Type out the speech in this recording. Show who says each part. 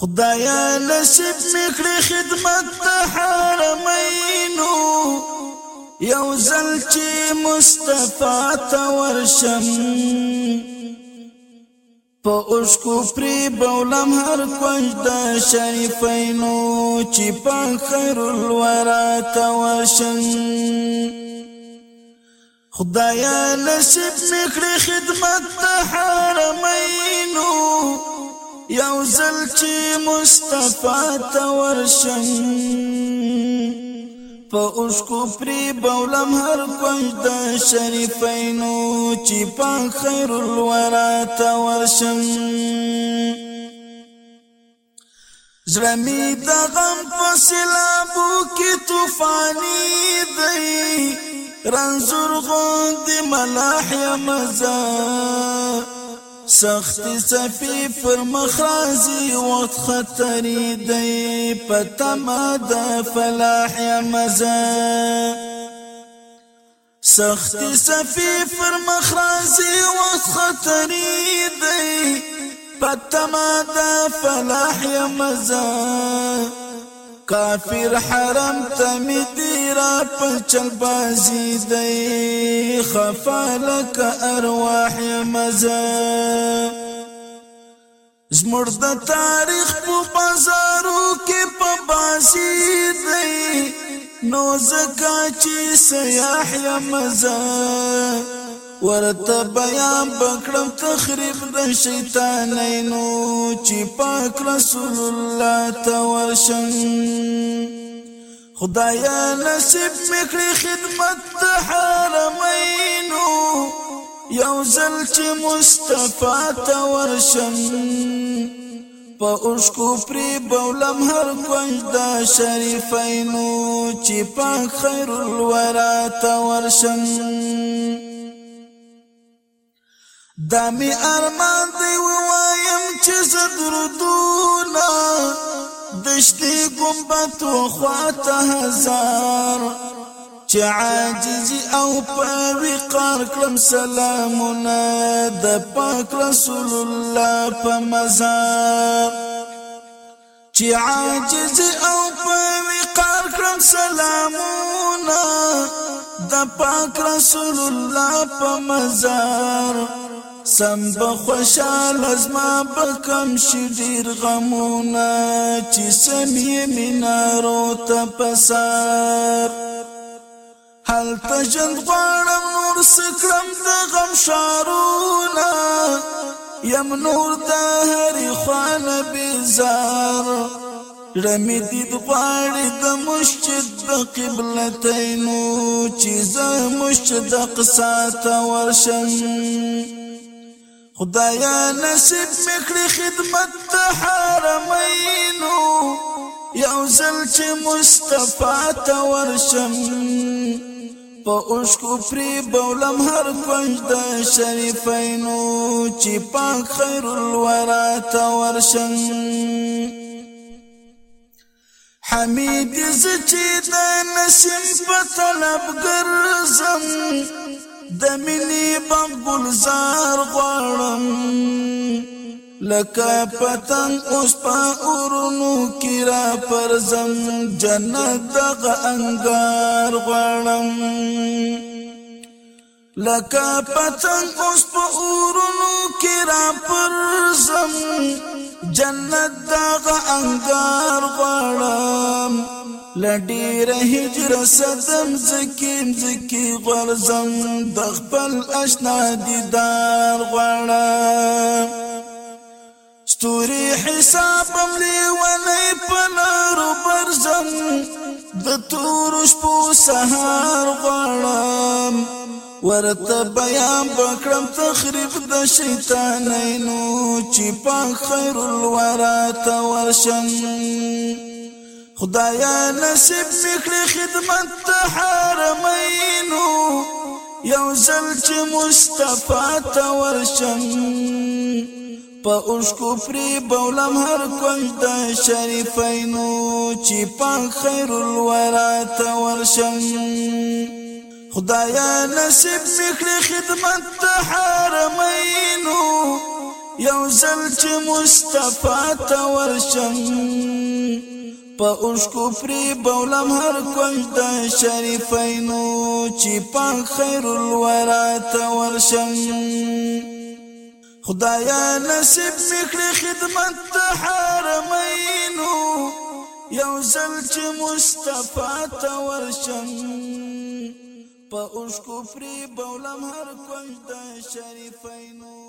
Speaker 1: خدایا نصیب میکړي خدمت ته حرمینو یو ځل چې مصطفی ته ورشم په اوشکو پری بولم هر کوج د شریفینو چې په خیر الورا ته ورشم خدایا نصیب میکړي خدمت ته حرمینو یو زل چې مصطفی ته ورشم په اوشکو پری بولم هر کوم د شریفینو چې په خیر الورا تا ورشم زرمی د غم په سلابو کې طوفانی دی رنزور غوند ملاحیا مزه سخت سفی پر مخازی وقت خطری دی پتما دا فلاح یا مزا سخت سفی پر مخازی وقت خطری دی پتما دا فلاح یا مزا کافر حرم تم دی را پچل بازی دی خفا لک ارواح مزا زمرد تاریخ بازارو کې په بازی دی نو مزا ورته بیان پکړم تخریب د شیطانینو چې پاک رسول الله تورشن خدایا نصیب میکړي خدمت د حرمینو یو زل چې مصطفی تورشن په اوشکو پری بولم هر کوج د شریفینو چې پاک خیر الورا تورشن دا می ارمان دی وایم چې زدردونا دشتي ګمبتو خواته هزار چې عاجزي او په وقار کلم سلامونه د پاک رسول الله په مزار چې عاجزي او په وقار کلم سلامونه د پاک رسول الله په مزار سم به خوشاله زما به کم شي ډېر غمونه چې سم یې مینارو ته پسار هلته ژوند غواړم نور څه کړم د غم ښارونه یم نور د هرې خوا نه بېزار رمی دید غواړي د مسجد د قبلتینو چې زه مسجد اقصا ته ورشم خدایا نصیب مکړي خدمت ته حرمینو یو ځل چې مصطفی ته ورشم په اوشکو پری بولم هر کونج د شریفینو چې پاک خیر الورا ته ورشم حمید زچې د نسیم په طلب ګرځم د منی بم گلزار غواړم لکه پتنګ اوس په اورونو کې را پرزم جنت دغه انګار غواړم لکه پتنګ اوس په اورونو کې را پرزم جنت دغه انګار غواړم لډیر هجر ستم زکیم زکی غرزم د خپل آشنا دیدار غواړم ستوري حساب ملي ولې پلار برزم د تور شپو سهار غواړم ورته بیان بکرم تخریب د شیطانینو چې په خیر الورا ته ورشم خدایا نصیب میکړي خدمت ته حرمینو یو زل چې مصطفی ته ورشم په اوشکو فری بولم هر کوم د شریفینو چې په خیر الورا ته ورشم خدایا نصیب میکړي خدمت ته حرمینو یو زل چې مصطفی ته ورشم په اوشکو فری بولم هر کوم د شریفینو چې په خیر الورات ورشم خدایا نصیب میکړه خدمت د حرمینو یو زل چې مصطفی ته ورشم په اوشکو فری بولم هر کوم د شریفینو